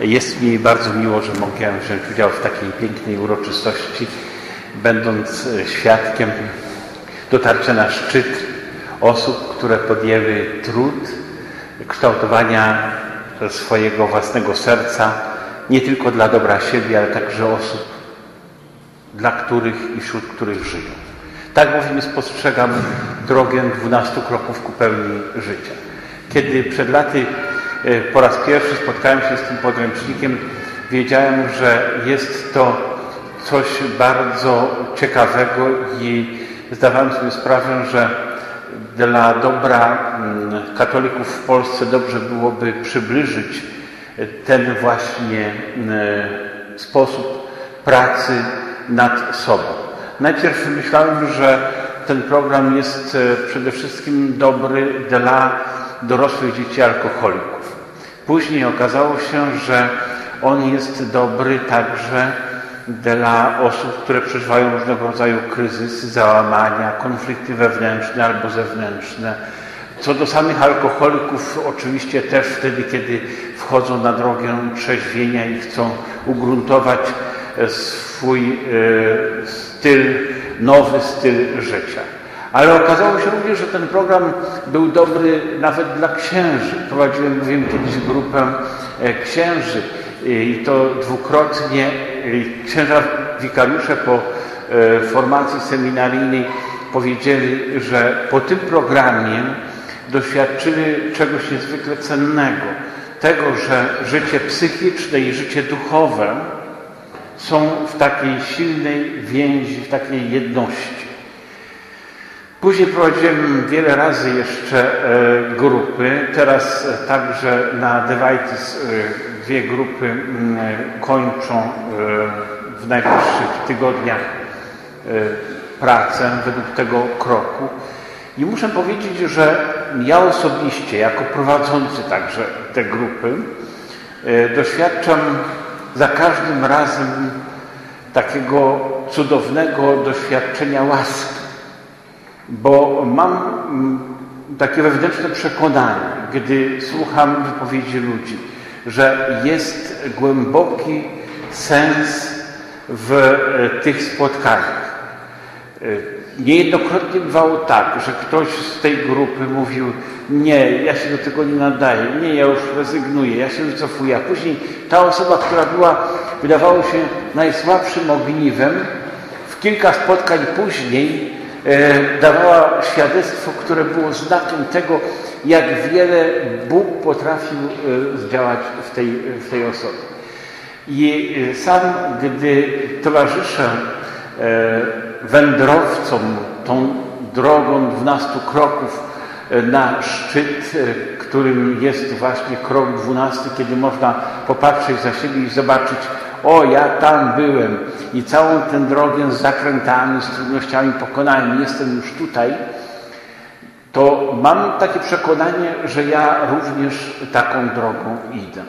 Jest mi bardzo miło, że mogłem wziąć udział w takiej pięknej uroczystości, będąc świadkiem dotarcia na szczyt osób, które podjęły trud kształtowania swojego własnego serca, nie tylko dla dobra siebie, ale także osób, dla których i wśród których żyją. Tak bowiem spostrzegam drogę 12 kroków ku pełni życia. Kiedy przed laty po raz pierwszy spotkałem się z tym podręcznikiem, wiedziałem, że jest to coś bardzo ciekawego i zdawałem sobie sprawę, że dla dobra katolików w Polsce dobrze byłoby przybliżyć ten właśnie sposób pracy nad sobą. Najpierw myślałem, że ten program jest przede wszystkim dobry dla dorosłych dzieci alkoholików. Później okazało się, że on jest dobry także dla osób, które przeżywają różnego rodzaju kryzysy, załamania, konflikty wewnętrzne albo zewnętrzne. Co do samych alkoholików, oczywiście też wtedy, kiedy wchodzą na drogę trzeźwienia i chcą ugruntować swój styl, nowy styl życia. Ale okazało się również, że ten program był dobry nawet dla księży. Prowadziłem bowiem kiedyś grupę księży i to dwukrotnie. Księża wikariusze po formacji seminaryjnej powiedzieli, że po tym programie doświadczyli czegoś niezwykle cennego. Tego, że życie psychiczne i życie duchowe są w takiej silnej więzi, w takiej jedności. Później prowadziłem wiele razy jeszcze grupy. Teraz także na Devitis dwie grupy kończą w najbliższych tygodniach pracę według tego kroku. I muszę powiedzieć, że ja osobiście, jako prowadzący także te grupy, doświadczam za każdym razem takiego cudownego doświadczenia łaski. Bo mam takie wewnętrzne przekonanie, gdy słucham wypowiedzi ludzi, że jest głęboki sens w tych spotkaniach. Niejednokrotnie bywało tak, że ktoś z tej grupy mówił nie, ja się do tego nie nadaję, nie, ja już rezygnuję, ja się wycofuję. A później ta osoba, która była, wydawało się, najsłabszym ogniwem, w kilka spotkań później e, dawała świadectwo, które było znakiem tego, jak wiele Bóg potrafił e, zdziałać w tej, w tej osobie. I e, sam, gdy towarzyszę e, wędrowcom tą drogą 12 kroków na szczyt, którym jest właśnie krok 12, kiedy można popatrzeć za siebie i zobaczyć, o ja tam byłem i całą tę drogę z zakrętami, z trudnościami pokonałem, jestem już tutaj, to mam takie przekonanie, że ja również taką drogą idę.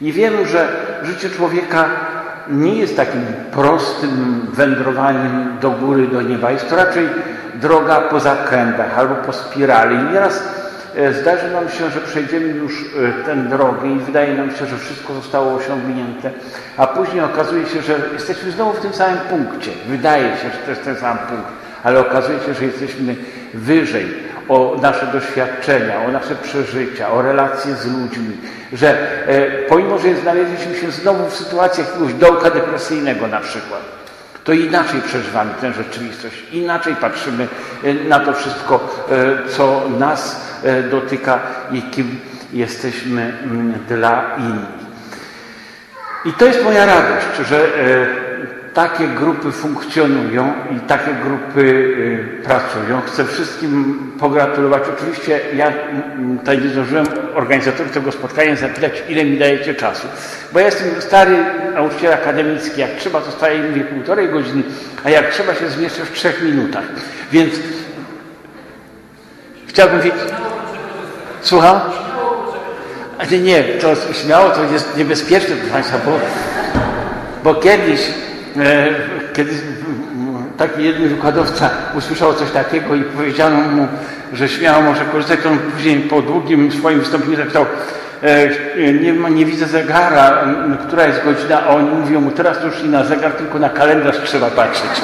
I wiem, że życie człowieka nie jest takim prostym wędrowaniem do góry, do nieba. Jest to raczej droga po zakrętach albo po spirali. I nieraz zdarzy nam się, że przejdziemy już tę drogę i wydaje nam się, że wszystko zostało osiągnięte, a później okazuje się, że jesteśmy znowu w tym samym punkcie. Wydaje się, że to jest ten sam punkt, ale okazuje się, że jesteśmy wyżej o nasze doświadczenia, o nasze przeżycia, o relacje z ludźmi, że e, pomimo, że znaleźliśmy się znowu w sytuacji jakiegoś dołka depresyjnego na przykład, to inaczej przeżywamy tę rzeczywistość, inaczej patrzymy na to wszystko, e, co nas e, dotyka i kim jesteśmy dla innych. I to jest moja radość, że takie grupy funkcjonują i takie grupy pracują. Chcę wszystkim pogratulować. Oczywiście ja tutaj nie zdążyłem organizatorów tego spotkania zapytać, ile mi dajecie czasu. Bo ja jestem stary nauczyciel akademicki. Jak trzeba, to staję mówię półtorej godziny, a jak trzeba się zmieszczę w trzech minutach. Więc chciałbym wiedzieć... Słucham? Nie, nie, to śmiało to jest niebezpieczne, proszę Państwa, bo, bo kiedyś, e, kiedyś taki jeden wykładowca usłyszał coś takiego i powiedziano mu, że śmiało może korzystać, on później po długim swoim wystąpieniu zapytał, e, nie, ma, nie widzę zegara, która jest godzina, a oni mówią mu, teraz już nie na zegar, tylko na kalendarz trzeba patrzeć.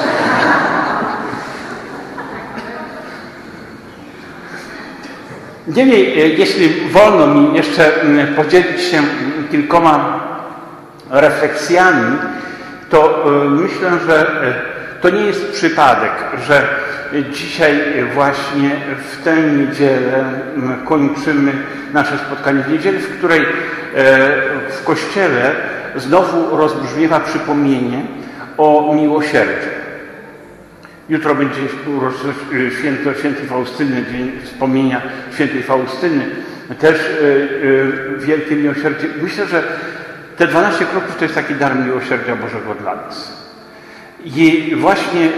Niemniej, e, jeśli wolno mi jeszcze podzielić się kilkoma refleksjami, to e, myślę, że e, to nie jest przypadek, że dzisiaj właśnie w tę niedzielę kończymy nasze spotkanie w niedzielę, w której w Kościele znowu rozbrzmiewa przypomnienie o miłosierdziu. Jutro będzie y, święto świętej Faustyny, dzień wspomnienia świętej Faustyny. Też y, y, wielkie miłosierdzie. Myślę, że te 12 kroków to jest taki dar miłosierdzia Bożego dla nas. I właśnie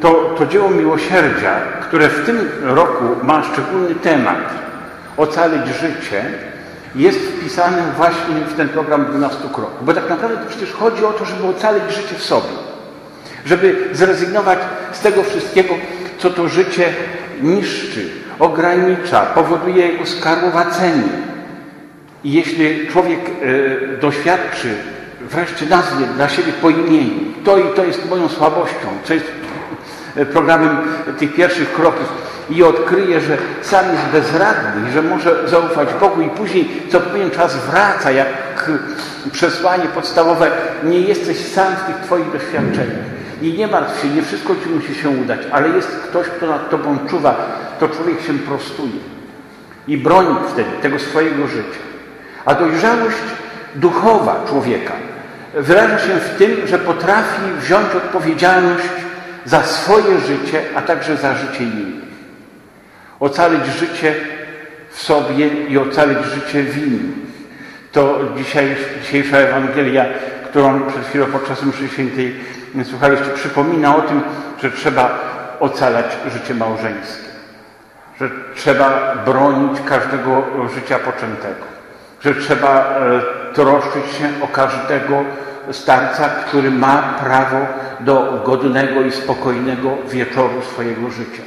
to, to dzieło miłosierdzia, które w tym roku ma szczególny temat ocalić życie, jest wpisane właśnie w ten program 12 kroków. Bo tak naprawdę przecież chodzi o to, żeby ocalić życie w sobie żeby zrezygnować z tego wszystkiego, co to życie niszczy, ogranicza, powoduje jego skarłowacenie. I jeśli człowiek e, doświadczy, wreszcie nazwie dla siebie po imieniu, to i to jest moją słabością, co jest e, programem tych pierwszych kroków i odkryje, że sam jest bezradny i że może zaufać Bogu i później co pewien czas wraca jak przesłanie podstawowe nie jesteś sam w tych Twoich doświadczeniach. I nie martw się, nie wszystko ci musi się udać, ale jest ktoś, kto nad tobą czuwa, to człowiek się prostuje i broni wtedy tego swojego życia. A dojrzałość duchowa człowieka wyraża się w tym, że potrafi wziąć odpowiedzialność za swoje życie, a także za życie innych. Ocalić życie w sobie i ocalić życie w innych. To dzisiejsza Ewangelia, którą przed chwilą podczas mszy świętej słuchaliście, przypomina o tym, że trzeba ocalać życie małżeńskie, że trzeba bronić każdego życia poczętego, że trzeba e, troszczyć się o każdego starca, który ma prawo do godnego i spokojnego wieczoru swojego życia.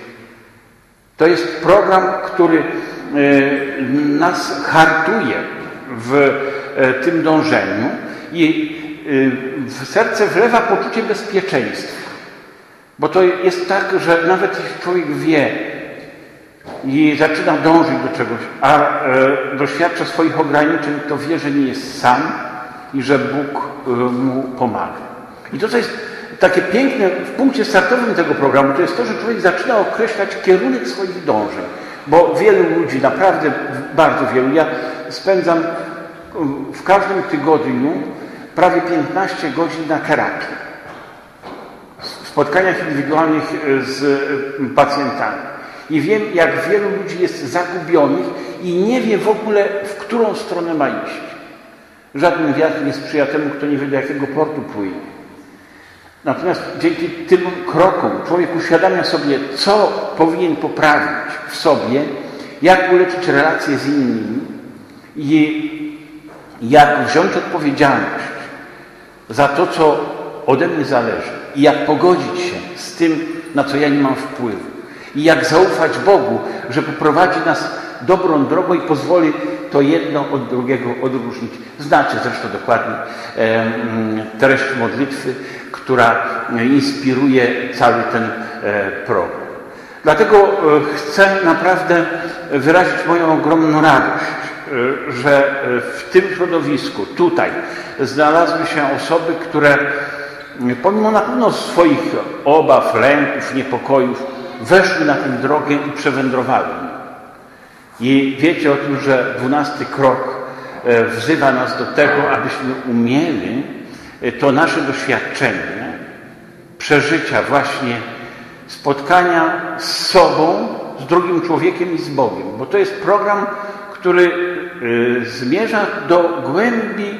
To jest program, który e, nas hartuje w e, tym dążeniu i w serce wlewa poczucie bezpieczeństwa. Bo to jest tak, że nawet jeśli człowiek wie i zaczyna dążyć do czegoś, a e, doświadcza swoich ograniczeń, to wie, że nie jest sam i że Bóg e, mu pomaga. I to, co jest takie piękne w punkcie startowym tego programu, to jest to, że człowiek zaczyna określać kierunek swoich dążeń. Bo wielu ludzi, naprawdę bardzo wielu, ja spędzam w każdym tygodniu prawie 15 godzin na terapii, w spotkaniach indywidualnych e, z e, pacjentami. I wiem, jak wielu ludzi jest zagubionych i nie wie w ogóle, w którą stronę ma iść. Żaden wiatr nie sprzyja temu, kto nie wie, do jakiego portu płynie. Natomiast dzięki tym krokom człowiek uświadamia sobie, co powinien poprawić w sobie, jak uleczyć relacje z innymi i jak wziąć odpowiedzialność za to, co ode mnie zależy i jak pogodzić się z tym, na co ja nie mam wpływu. I jak zaufać Bogu, że poprowadzi nas dobrą drogą i pozwoli to jedno od drugiego odróżnić. Znacie zresztą dokładnie treść modlitwy, która inspiruje cały ten e, program. Dlatego e, chcę naprawdę wyrazić moją ogromną radość, że w tym środowisku, tutaj, znalazły się osoby, które pomimo na pewno swoich obaw, lęków, niepokojów, weszły na tę drogę i przewędrowały. I wiecie o tym, że dwunasty krok wzywa nas do tego, abyśmy umieli to nasze doświadczenie przeżycia właśnie spotkania z sobą, z drugim człowiekiem i z Bogiem. Bo to jest program, który zmierza do głębi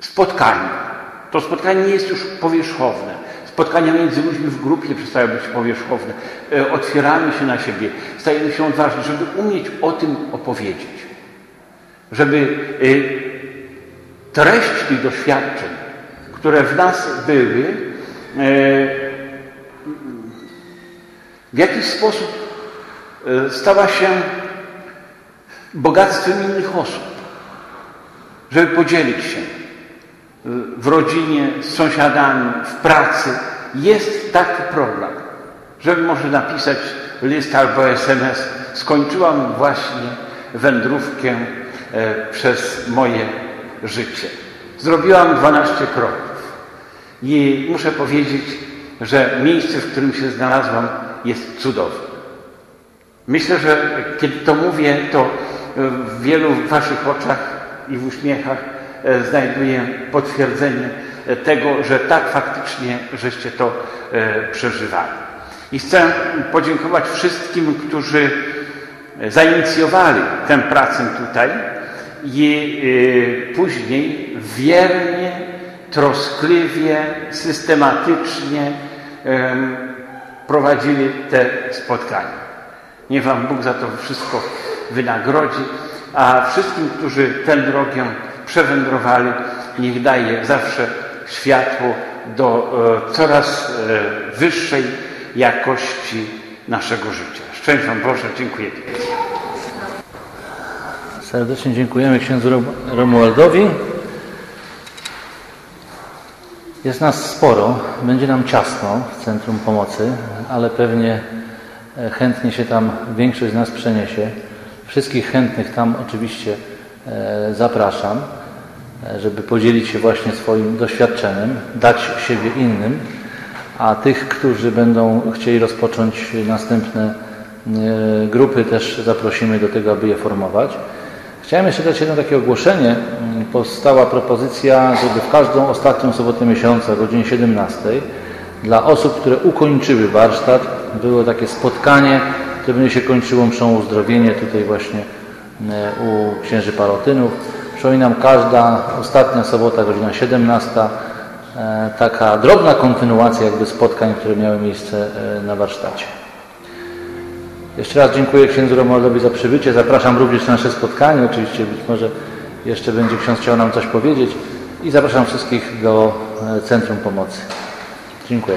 spotkania. To spotkanie nie jest już powierzchowne. Spotkania między ludźmi w grupie przestają być powierzchowne. E, otwieramy się na siebie, stajemy się odważni, żeby umieć o tym opowiedzieć. Żeby e, treść tych doświadczeń, które w nas były, e, w jakiś sposób e, stała się bogactwem innych osób, żeby podzielić się e, w rodzinie, z sąsiadami, w pracy. Jest taki program, żeby może napisać list albo SMS. Skończyłam właśnie wędrówkę e, przez moje życie. Zrobiłam 12 kroków i muszę powiedzieć, że miejsce, w którym się znalazłam, jest cudowne. Myślę, że kiedy to mówię, to w wielu Waszych oczach i w uśmiechach e, znajduję potwierdzenie tego, że tak faktycznie żeście to e, przeżywali. I chcę podziękować wszystkim, którzy zainicjowali tę pracę tutaj i e, później wiernie, troskliwie, systematycznie prowadzili te spotkania. Niech Wam Bóg za to wszystko wynagrodzi, a wszystkim, którzy tę drogę przewędrowali, niech daje zawsze światło do e, coraz e, wyższej jakości naszego życia. Szczęść Wam Boże, dziękuję. Serdecznie dziękujemy księdzu Romualdowi. Jest nas sporo, będzie nam ciasno w Centrum Pomocy, ale pewnie chętnie się tam większość z nas przeniesie. Wszystkich chętnych tam oczywiście e, zapraszam, e, żeby podzielić się właśnie swoim doświadczeniem, dać siebie innym, a tych, którzy będą chcieli rozpocząć następne grupy, też zaprosimy do tego, aby je formować. Chciałem jeszcze dać jedno takie ogłoszenie. Powstała propozycja, żeby w każdą ostatnią sobotę miesiąca o godzinie 17 dla osób, które ukończyły warsztat, było takie spotkanie, które będzie się kończyło mszą uzdrowienie tutaj właśnie e, u księży Palotynów. Przypominam, każda ostatnia sobota, godzina 17, e, taka drobna kontynuacja jakby spotkań, które miały miejsce e, na warsztacie. Jeszcze raz dziękuję księdzu Romualdowi za przybycie. Zapraszam również na nasze spotkanie. Oczywiście być może jeszcze będzie ksiądz chciał nam coś powiedzieć. I zapraszam wszystkich do Centrum Pomocy. Dziękuję.